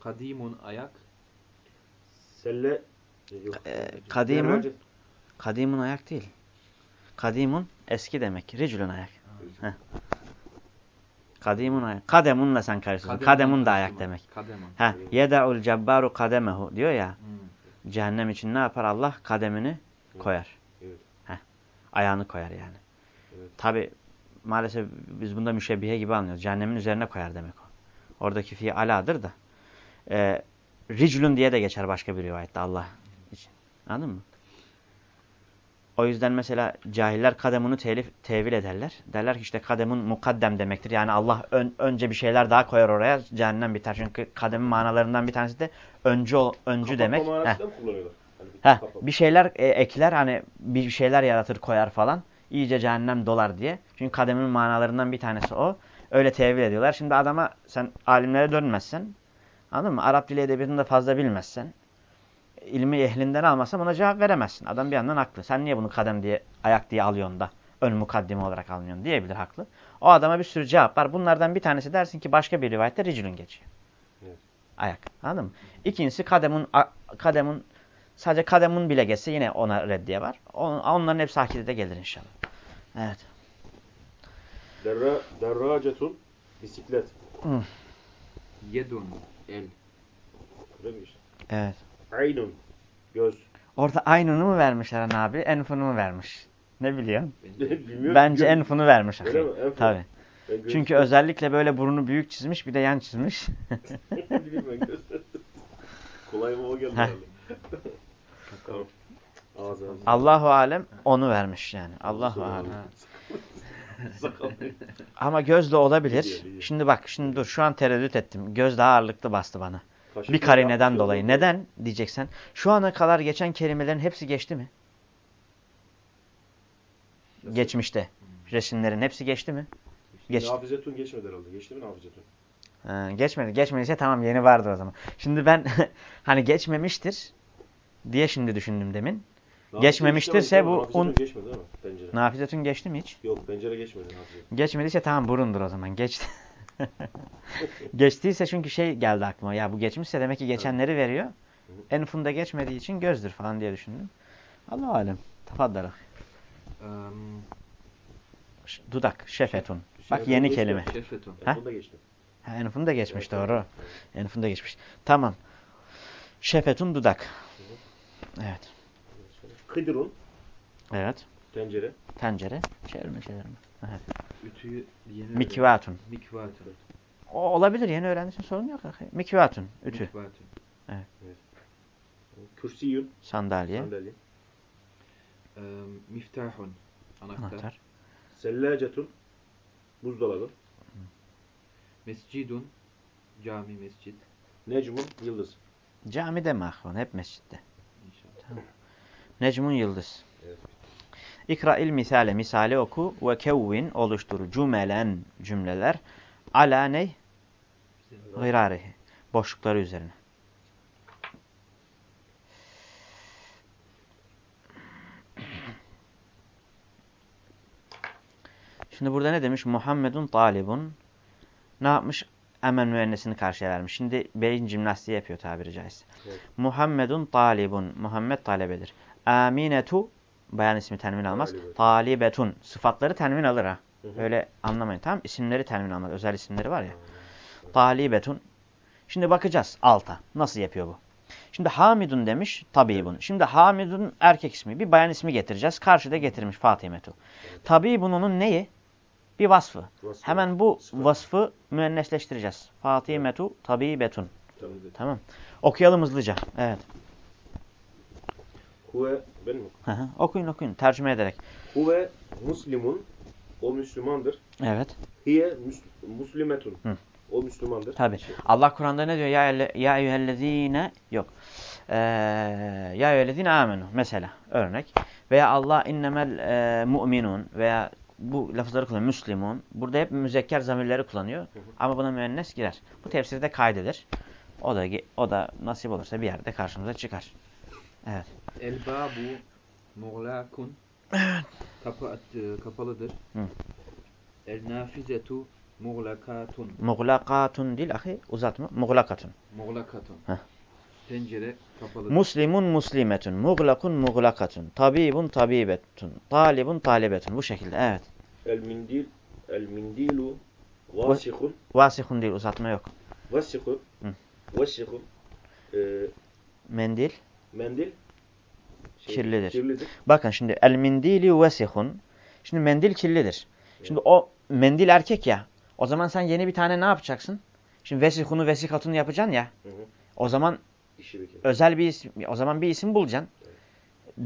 Kadimun ayak. Selle yok. Ee, kadimun. Kadimun ayak değil. Kadimun eski demek. Ricülün ayak. Heh. Kadimun ayak. Kademunla sen karıştırdın. Kademun da ayak demek. Kademun. Ha, yeda'ul cebbaru kademehu diyor ya. Hmm. Cehennem için ne yapar Allah? Kademini koyar. Evet. Heh. Ayağını koyar yani. Evet. Tabi maalesef biz bunda müşebbihe gibi anlıyoruz. Cehennemin üzerine koyar demek o. Oradaki fi aladır da. Ee, riclun diye de geçer başka bir rivayette Allah için. Anladın mı? O yüzden mesela cahiller kademunu telif, tevil ederler. Derler ki işte kademun mukaddem demektir. Yani Allah ön- önce bir şeyler daha koyar oraya. Cehennem biter. Çünkü kademin manalarından bir tanesi de öncü, öncü Kapatma demek. manasında Heh. mı kullanıyorlar? Bir Heh, kapat- bir şeyler e, ekler hani bir şeyler yaratır koyar falan. İyice cehennem dolar diye. Çünkü kademin manalarından bir tanesi o. Öyle tevil ediyorlar. Şimdi adama sen alimlere dönmezsen anladın mı? Arap dili edebiyatını da fazla bilmezsen ilmi ehlinden almazsan ona cevap veremezsin. Adam bir yandan haklı. Sen niye bunu kadem diye ayak diye alıyorsun da ön mukaddime olarak almıyorsun diyebilir haklı. O adama bir sürü cevap var. Bunlardan bir tanesi dersin ki başka bir rivayette ricilün geçiyor. Evet. Ayak. Anladın mı? İkincisi kademun kademun sadece kademun bile geçse yine ona reddiye var. On- onların hepsi akidede gelir inşallah. Evet. Derra, derracetun bisiklet. Yedun el. Öyle mi işte? Evet. Aynun göz. Orada aynunu mu vermişler Eren abi? Enfunu mu vermiş? Ne biliyorsun? (laughs) Bilmiyorum. Bence Göz- enfunu vermiş. Öyle mi? Enfun. Tabii. Çünkü özellikle böyle burnu büyük çizmiş bir de yan çizmiş. (laughs) (laughs) Kolay mı o geldi tamam. Allahu alem onu vermiş yani. Allahu alem. Ama göz de olabilir. Şimdi bak şimdi dur şu an tereddüt ettim. Göz daha ağırlıklı bastı bana. Kaşık Bir karineden yapmış dolayı. oldu? Neden diyeceksen. Şu ana kadar geçen kelimelerin hepsi geçti mi? Nasıl? Geçmişte. Resimlerin hepsi geçti mi? Geç. Nafizetun geçmedi herhalde. Geçti mi nafizetun? Ha, geçmedi. Geçmediyse tamam yeni vardır o zaman. Şimdi ben (laughs) hani geçmemiştir diye şimdi düşündüm demin. Geçmemiştirse bu Nafizetün un- geçmedi değil mi? Pencere. Nafizetün geçti mi hiç? Yok pencere geçmedi nafizetün. Geçmediyse tamam burundur o zaman. Geçti. (laughs) Geçtiyse çünkü şey geldi aklıma. Ya bu geçmişse demek ki geçenleri veriyor. En funda geçmediği için gözdür falan diye düşündüm. Allah alem. Tafaddara. Ehm, Ş- Dudak. Şefetun. Şey, Bak yeni kelime. Şefetun. En Ha? sonunda geçti. Ha, en funda geçmiş Evet, doğru. evet. En funda geçmiş. Tamam. Şefetun dudak. Evet. Hıdırun Evet. tencere. Tencere. Çevirme çevirme. Evet. Ütüyü yeni Mikvatun. Mikvatun. O olabilir. Yeni öğrendiğin sorun yok. Mikvatun. Ütü. Mikvatun. Kürsiyün Sandalye. sandalye. Ehm, miftahun. Anahtar. Anahtar. Sellacetun buzdolabı. Mescidun. Cami, mescit. Necmun yıldız. Camide mi ahvan? Hep mescitte. İnşallah. Necmun yıldız. İkra'il misale. Misale oku. Ve kevvin oluştur. Cümelen cümleler. Ala ney? Gıyrarihi. Boşlukları üzerine. Şimdi burada ne demiş? Muhammedun talibun. Ne yapmış? Hemen müennesini karşıya vermiş. Şimdi beyin jimnastiği yapıyor tabiri caizse. Evet. Muhammedun talibun. Muhammed talebedir. Aminetu bayan ismi tenvin almaz. Talibetun. Sıfatları tenvin alır ha. Hı hı. Öyle anlamayın tamam İsimleri tenvin almaz. Özel isimleri var ya. Talibetun. Şimdi bakacağız alta. Nasıl yapıyor bu? Şimdi Hamidun demiş tabibun. Şimdi Hamidun erkek ismi. Bir bayan ismi getireceğiz. Karşıda getirmiş Fatimetu. Tabibun onun neyi? Bir vasfı. Vasfı. Hemen bu Sıfat. vasfı müennesleştireceğiz. Fatimetu tabibetun. Tamam. Tamam. Okuyalım hızlıca. Evet. Huve ben mi? Hı hı. okuyun okuyun. Tercüme ederek. Huve muslimun o Müslümandır. Evet. Hiye mus- muslimetun Hı. o Müslümandır. Tabi. Allah Kur'an'da ne diyor? Ya, ya eyyühellezine yok. Ee, ya eyyühellezine amenu. Mesela örnek. Veya Allah innemel e, mu'minun veya bu lafızları kullanıyor. Müslimun. Burada hep müzekker zamirleri kullanıyor. hı. Ama buna müennes girer. Bu tefsirde kaydedir. O da o da nasip olursa bir yerde karşımıza çıkar. Evet. El babu muğlakun. Kapı, e, kapalıdır. Hı. El nafizetu muğlakatun. Muğlakatun değil ahi uzatma. Muğlakatun. Muğlakatun. Heh. Pencere kapalıdır. Muslimun muslimetun. Muğlakun muğlakatun. Tabibun tabibetun. Talibun talibetun. Bu şekilde evet. El mindil el mindilu vasihun Vasihun değil uzatma yok. vasihun Hı. vasihun e, Mendil. Mendil şey, Kirlidir. kirlidir. Bakın şimdi el mindili vesihun. Şimdi mendil kirlidir. Şimdi o mendil erkek ya. O zaman sen yeni bir tane ne yapacaksın? Şimdi vesihunu vesikatunu yapacaksın ya. Hı hı. O zaman bir özel bir isim, o zaman bir isim bulacaksın.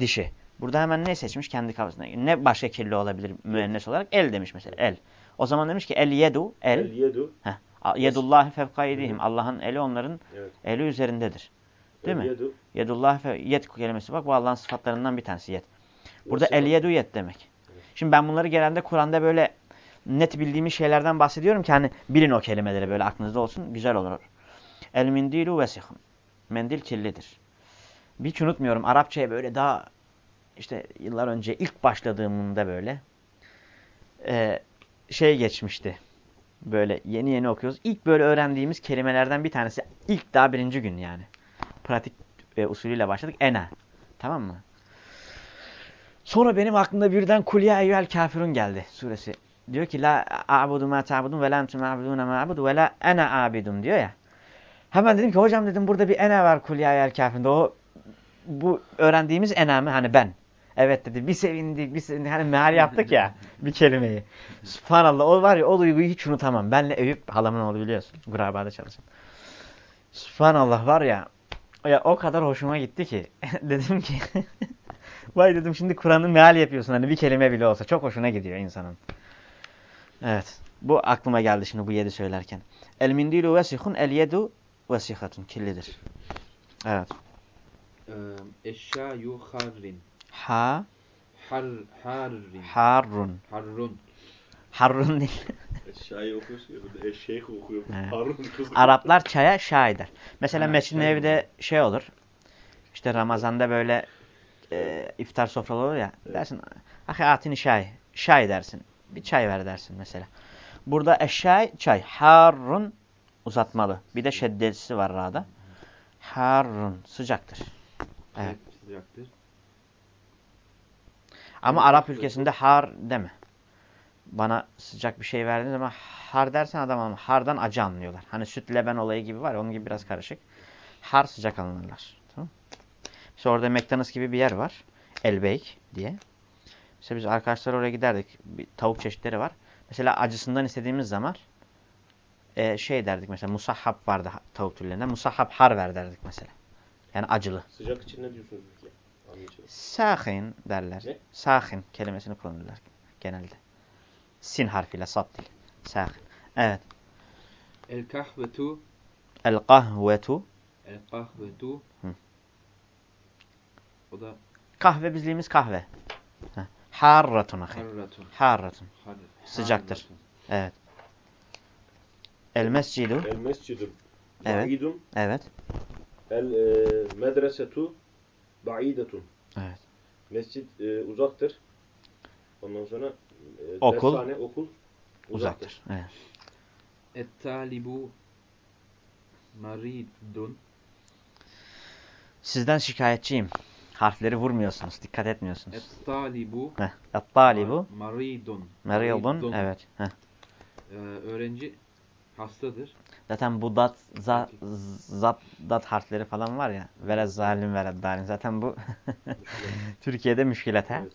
Dişi. Burada hemen ne seçmiş kendi kafasına? Ne başka kirli olabilir müennes olarak? El demiş mesela. El. O zaman demiş ki el yedu. El. El yedu. Heh. Yedullahi fevka yedihim. Allah'ın eli onların Evet. eli üzerindedir. Değil el mi? Yedu. Yedullah fe yet kelimesi bak bu Allah'ın sıfatlarından bir tanesi yet. Burada el yedu yet demek. Şimdi ben bunları genelde Kur'an'da böyle net bildiğimiz şeylerden bahsediyorum ki hani bilin o kelimeleri böyle aklınızda olsun güzel olur. El mindilu vesihun. Mendil kirlidir. Hiç unutmuyorum Arapçaya böyle daha işte yıllar önce ilk başladığımda böyle e, şey geçmişti. Böyle yeni yeni okuyoruz. İlk böyle öğrendiğimiz kelimelerden bir tanesi ilk daha birinci gün yani. Pratik e, usulüyle başladık. Ena. Tamam mı? Sonra benim aklımda birden Kul ya eyyuhel kafirun geldi suresi. Diyor ki la a'budu ma ta'budun ve la entum a'buduna ma a'budu ve la ena abidum diyor ya. Hemen dedim ki hocam dedim burada bir ena var Kul ya eyyuhel kafirun. O bu öğrendiğimiz ena mı? Hani ben. Evet dedi. Bir sevindik, bir sevindik. Hani meal yaptık ya (laughs) bir kelimeyi. Subhanallah. O var ya o duyguyu hiç unutamam. Benle Eyüp halamın oğlu biliyorsun. Gurabada çalışan. Subhanallah var ya. Ya o kadar hoşuma gitti ki. (laughs) dedim ki (laughs) vay dedim şimdi Kur'an'ı meal yapıyorsun. Hani bir kelime bile olsa. Çok hoşuna gidiyor insanın. Evet. Bu aklıma geldi şimdi bu yedi söylerken. El mindilu vesihun el yedu vesihatun. Kirlidir. Evet. Eee, Eşşayu harrin. Ha Har, harrin. harrun. Harrun. Harrun değil. Şahi okuyorsun ya burada eşşeyh okuyor. Evet. Harun kızı. Araplar çaya şay der. Mesela Ha, Mescid-i Nebevi'de şey olur. İşte Ramazan'da böyle e, iftar sofraları olur ya. Evet. Dersin ahi atini şay. Şay dersin. Bir çay ver dersin mesela. Burada eşşay çay. Harun uzatmalı. Bir de şeddesi var ra'da. Harun sıcaktır. Evet. Evet. Sıcaktır. Ama Arap ülkesinde har deme. Bana sıcak bir şey verdiğin zaman har dersen adam anlamıyor. Hardan acı anlıyorlar. Hani süt leben olayı gibi var onun gibi biraz karışık. Har sıcak anlarlar. Tamam. İşte orada McDonald's gibi bir yer var. Elbeyk diye. Mesela biz arkadaşlar oraya giderdik. Bir tavuk çeşitleri var. Mesela acısından istediğimiz zaman e, şey derdik mesela musahhab vardı tavuk türlerinden. Musahhab har ver derdik mesela. Yani acılı. Sıcak için ne diyorsunuz peki? Sahin derler. Ne? Sahin kelimesini kullanırlar genelde. Sin harfiyle sat değil. Sahin. Evet. El kahvetu El kahvetu. El kahvetu Hı. O da Kahve bizliğimiz kahve. Heh. Harratun ahi. harratun. Harratun. Har- Sıcaktır. harratun. Evet. El mescidu. El mescidun. Evet. Ba'idun. Evet. El e, medresetu. Ba'idetun. Evet. Mescid e, uzaktır. Ondan sonra Okul. dershane, okul uzaktır. Uzaktır. Evet. Et talibu maridun Sizden şikayetçiyim. Harfleri vurmuyorsunuz. Dikkat etmiyorsunuz. Et talibu Heh. Et-talibu. maridun Meriyodun. Evet. Heh. Ee, öğrenci hastadır. Zaten bu dat, za, zat, dat harfleri falan var ya. Velez zalim veled dalim. Zaten bu (laughs) Türkiye'de müşkilat ha. Evet.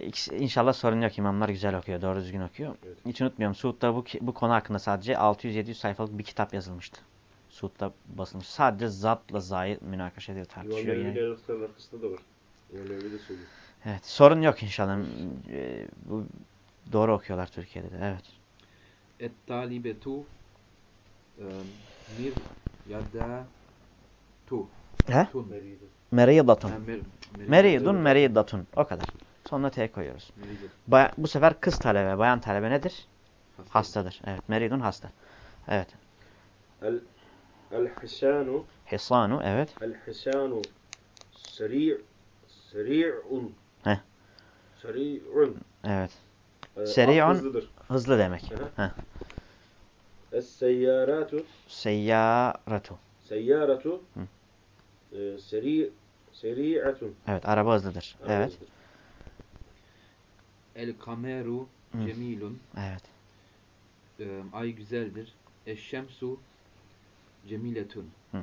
İkisi- İnşallah sorun yok. İmamlar güzel okuyor. Doğru düzgün okuyor. Evet. Hiç unutmuyorum. Suud'da bu, bu konu hakkında sadece 600-700 sayfalık bir kitap yazılmıştı. Suud'da basılmış. Sadece zatla zayı münakaşa ediyor, tartışıyor. Arkasında da var. İmam de söylüyor. Evet. Sorun yok inşallah. Ee, bu doğru okuyorlar Türkiye'de de. Evet. Et talibetu e, mir yada tu. He? Meridatun. Ha, mer- mer- Meriyedun, meridatun. O kadar. Sonuna T koyuyoruz. Baya- bu sefer kız talebe, bayan talebe nedir? Hasta. Hastadır. Evet. Meridun hasta. Evet. El El hisanu Hisanu. Evet. El hisanu seri' seri'un Heh. seri'un Evet. Ee, Seri'un- hızlıdır. Hızlı demek. Hı Heh. Es seyyaratu Seyyaratu. seyyaratu Hı. e, seri seri'atun Evet. Araba hızlıdır. Evet. Hızlıdır. El kameru cemilun. Evet. E, ay güzeldir. Eşşemsu cemiletun. Hı.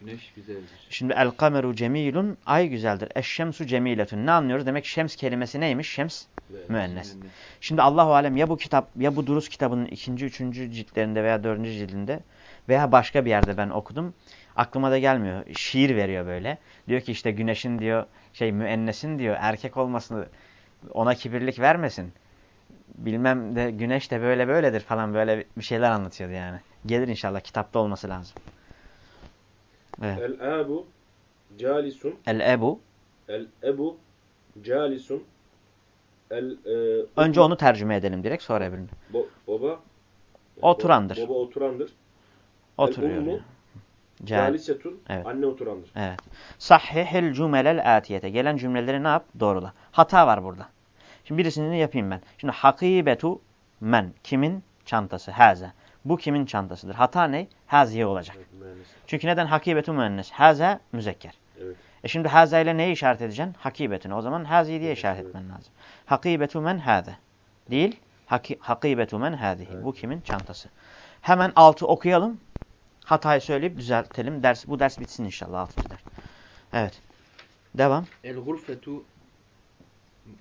Güneş güzeldir. Şimdi el kameru cemilun ay güzeldir. Eşşemsu cemiletun. Ne anlıyoruz? Demek şems kelimesi neymiş? Şems Evet. müennes. Müennes. Şimdi Allahu alem ya bu kitap ya bu durus kitabının ikinci, üçüncü ciltlerinde veya dördüncü cildinde veya başka bir yerde ben okudum. Aklıma da gelmiyor. Şiir veriyor böyle. Diyor ki işte güneşin diyor şey müennesin diyor erkek olmasını ona kibirlik vermesin. Bilmem de güneş de böyle böyledir falan böyle bir şeyler anlatıyordu yani. Gelir inşallah kitapta olması lazım. Evet. El abu calisun El ebu. el ebu calisun el e, Önce onu tercüme edelim direkt sonra öbürünü. bo- baba Oturandır. Baba oturandır. Oturuyor. El ummu yani. Cali- calisetun Evet. anne oturandır. Evet. Sahihil cümelel atiyete. Gelen cümleleri ne yap? Doğrula. Hata var burada. Şimdi birisini yapayım ben. Şimdi hakibetu men. Kimin çantası? Haze. Bu kimin çantasıdır? Hata ne? Haziye olacak. Evet. Çünkü neden hakibetu müennes? Haze müzekker. Evet. E şimdi haze ile neyi işaret edeceksin? Hakibetini. O zaman hazi diye Evet, işaret evet. etmen lazım. Hakibetu men haze. Değil. Haki, hakibetu men hadihi. Evet. Bu kimin çantası? Hemen altı okuyalım. Hatayı söyleyip düzeltelim. Ders, bu ders bitsin inşallah. Altıncı ders. Evet. Devam. El gurfetu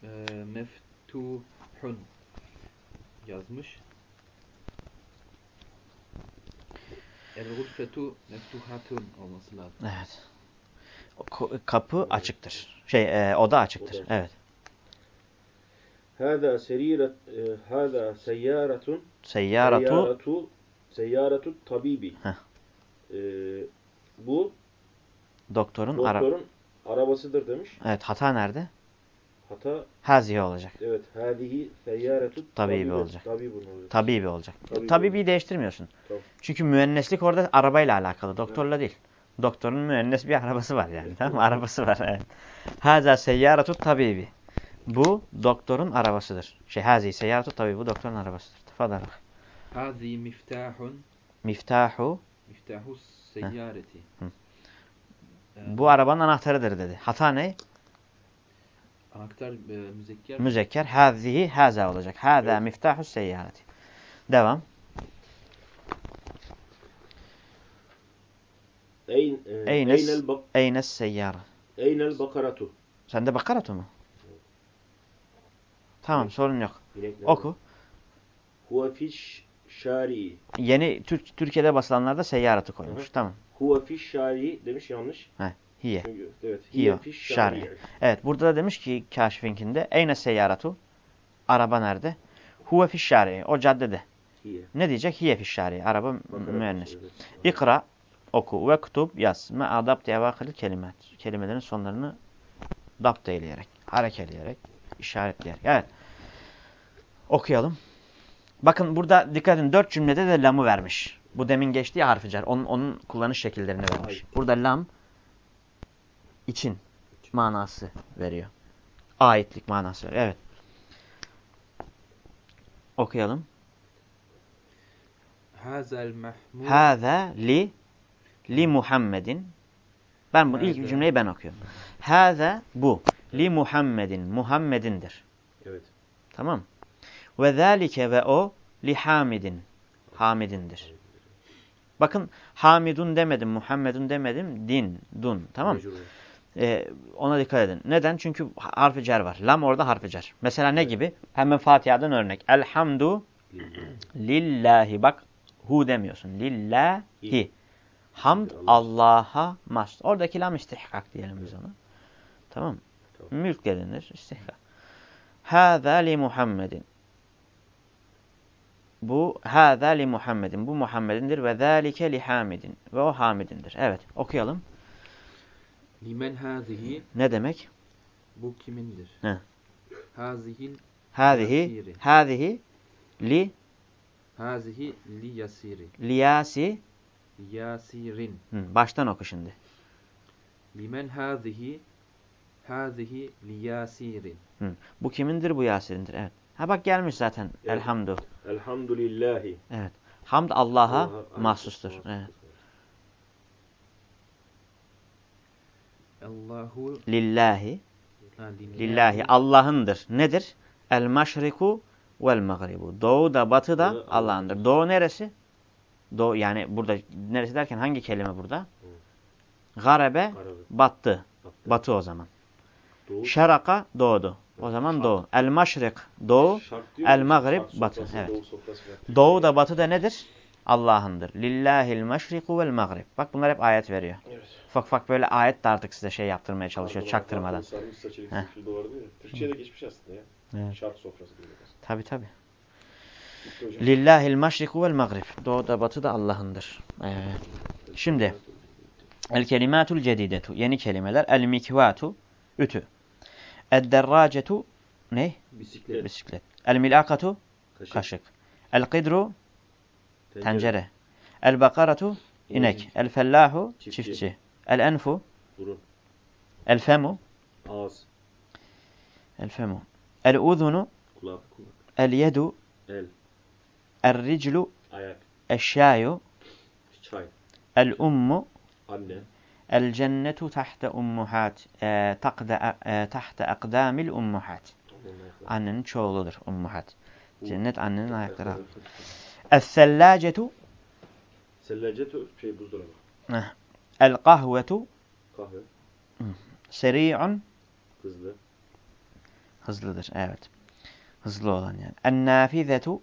e, meftuhun yazmış. El gurfetu meftuhatun olması lazım. Evet. Kapı açıktır. Şey, e, oda açıktır. Oda. Evet. Hâzâ seriret e, hâzâ seyyaretun Seyyaratu seyyaratu seyyaratu tabibi. Heh. Ee, bu doktorun ara doktorun arabasıdır demiş. Evet, hata nerede? Hata Hazihi olacak. evet. Hadihi seyyaretu Tabibi olacak. Tabibun olacak. Tabibi olacak. Tabibi Tabibi değiştirmiyorsun. Tamam. Çünkü müenneslik orada arabayla alakalı. Doktorla değil. Doktorun müennes bir arabası var yani. Tamam mı? Arabası var. Evet. Haza seyyaratu tabibi. Bu doktorun arabasıdır. Şey hazi seyyaratu tabibi. Bu doktorun arabasıdır. Tefadal. Hazi miftahun Miftahu. Miftahu seyyareti. Ee, Bu arabanın anahtarıdır dedi. Hata ne? Anahtar e, müzekker. Müzekker. Hazihi haza olacak. Haza Evet. miftahu seyyareti. Devam. Eyn, e, Eynes- Eynes seyyara. eynel bakaratu. Sende bakaratu mu? Tamam sorun yok. Oku. Huve fiş şari. Yeni Türk, Türkiye'de basılanlarda seyyaratı koymuş. Hı hı. Tamam. Huve fiş şari demiş yanlış. Hiye. Çünkü, evet. Hiye fiş şari. şari. Evet burada da demiş ki kaşifinkinde eyne seyyaratu? Araba nerede? Huve fişşari. O caddede. Hiye. Ne diyecek? Hiye fişşari. Araba Bakaratu, müennes. İkra. Oku ve kutub yaz. Me adapt evakil kelimet. Kelimelerin sonlarını dapt eyleyerek, harekeleyerek, işaretleyerek. Evet. Okuyalım. Bakın burada dikkat edin. Dört cümlede de lamı vermiş. Bu demin geçti ya harfi cer. Onun, onun kullanış şekillerini vermiş. Burada lam için manası veriyor. Aitlik manası veriyor. Evet. Okuyalım. Hazel li li Muhammedin. Ben bunu ilk cümleyi ben okuyorum. Hâzâ bu li Muhammedin. Muhammedindir. Evet. Tamam. Ve zâlike ve o li Hamidin. Hamidindir. Bakın Hamidun demedim, Muhammedun demedim, din, dun. Tamam mı? Ee, ona dikkat edin. Neden? Çünkü harfi cer var. Lam orada harfi cer. Mesela ne gibi? Hemen Fatiha'dan örnek. Elhamdu lillahi. Bak hu demiyorsun. Lillahi. Hamd Allah. Allah'a mas. Oradaki lam istihkak diyelim biz ona. Tamam mı? Tamam. Mülk denilir. İstihkak. Hâzâ li Muhammedin. Bu hâzâ li Muhammedin. Bu Muhammedindir ve zâlike li Hamidin. Ve o Hamidindir. Evet. Okuyalım. Limen hazihi. Ne demek? Bu kimindir? He. Hazihil Hâzihi. Hâzihi li hazihi li yasiri. liyasi. Yasirin. Hı, baştan oku şimdi. Limen hazihi hazihi li yasirin. Hı. Bu kimindir? Bu Yasir'indir. Evet. Ha bak gelmiş zaten. Evet. Elhamdu. Elhamdülillahi. Evet. Hamd Allah'a Allah'a mahsustur. mahsustur. Evet. Allahu Lillahi. ha, lillahi. Lillahi. Allah'ındır. Nedir? El maşriku vel mağribu. Doğu da batı da Allah'ındır. Doğu neresi? Doğu yani burada neresi derken hangi kelime burada? Garebe Arabi. battı. Battı. Batı o zaman. Doğu. Doğdu. O zaman Şark. doğu. El maşrik doğu. El şark batı, evet. Doğu da batı da nedir? Allah'ındır. Lillahil maşriku vel maghrib. Bak bunlar hep ayet veriyor. Evet. Ufak ufak böyle ayet de artık size şey yaptırmaya çalışıyor Pardon, çaktırmadan. Türkçe'de geçmiş aslında ya. Evet. Şark sofrası aslında. Tabi tabi. Lillahil maşriku vel maghrib. Doğu da batı da Allah'ındır. Evet. Şimdi el kelimatul cedidetu. Yeni kelimeler. El mikvatu. Ütü. El derracetu. Ne? Bisiklet. Bisiklet. El milakatu. Kaşık. Kaşık. El qidru. Tencere. El bakaratu. inek. El fellahu. Çiftçi. Çiftçi. El enfu. Burun. El femu. Ağız. El femu. El udhunu. Kulak. Kulak. El yedu. El. El riclu. Ayak. Eşşayu. Çay. El ummu. Anne. El cennetu tahte ummuhat. E, takda, e, tahte akdamil ummuhat. Annenin çoğuludur ummuhat. Cennet annenin ayakları. Es-sellacetu. Sellece tö- şey buzdolabı. El kahvetu. Kahve. Seri'un. Hızlı. Hızlıdır. Evet. Hızlı olan yani. En-nafizetu.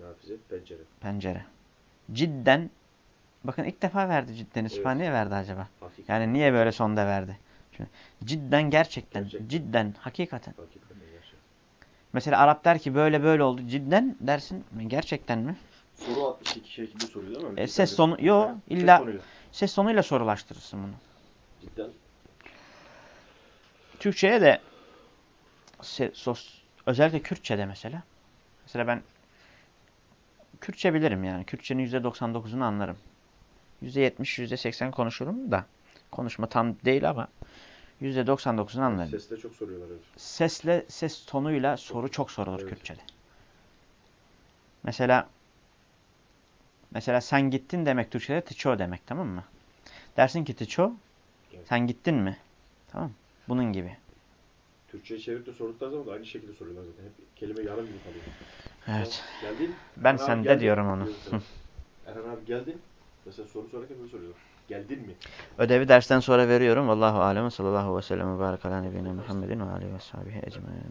Nafize. Pencere. Pencere. Cidden. Bakın ilk defa verdi cidden. İspanya niye verdi acaba? Hafif. Yani niye böyle sonda verdi? Şimdi, cidden gerçekten. Gerçekten. Cidden. Hakikaten. Hakikaten. Mesela Arap der ki böyle böyle oldu. Cidden dersin. Gerçekten mi? Soru 62 şekilde soruyor değil mi? E, ses sonu- Cidden- yo, Ha, illa- Ses sonuyla. Ses sonuyla sorulaştırırsın bunu. Cidden. Türkçe'ye de se- sos, özellikle Kürtçe'de mesela. Mesela ben Kürtçe bilirim yani. Kürtçenin %99'unu anlarım. %70, %80 konuşurum da. Konuşma tam değil ama %99'unu anlarım. Sesle çok soruyorlar. Evet. Sesle, ses tonuyla soru çok sorulur Evet. Kürtçe'de. Mesela mesela sen gittin demek Türkçe'de tıço demek tamam mı? Dersin ki tıço Evet. sen gittin mi? Tamam? Bunun gibi. Türkçe'ye çevirip de sordukları zaman da aynı şekilde soruyorlar zaten. Hep kelime yarım gibi kalıyor. Evet. Geldin. Ben Erhan sende geldin. diyorum onu. (laughs) Erhan abi geldin. Mesela soru sorarken böyle soruyorlar. Geldin mi? Ödevi dersten sonra veriyorum. Vallahu alem. Sallallahu aleyhi ve sellem. Mübarek ala nebine Muhammedin ve aleyhi ve sahbihi ecmaîn.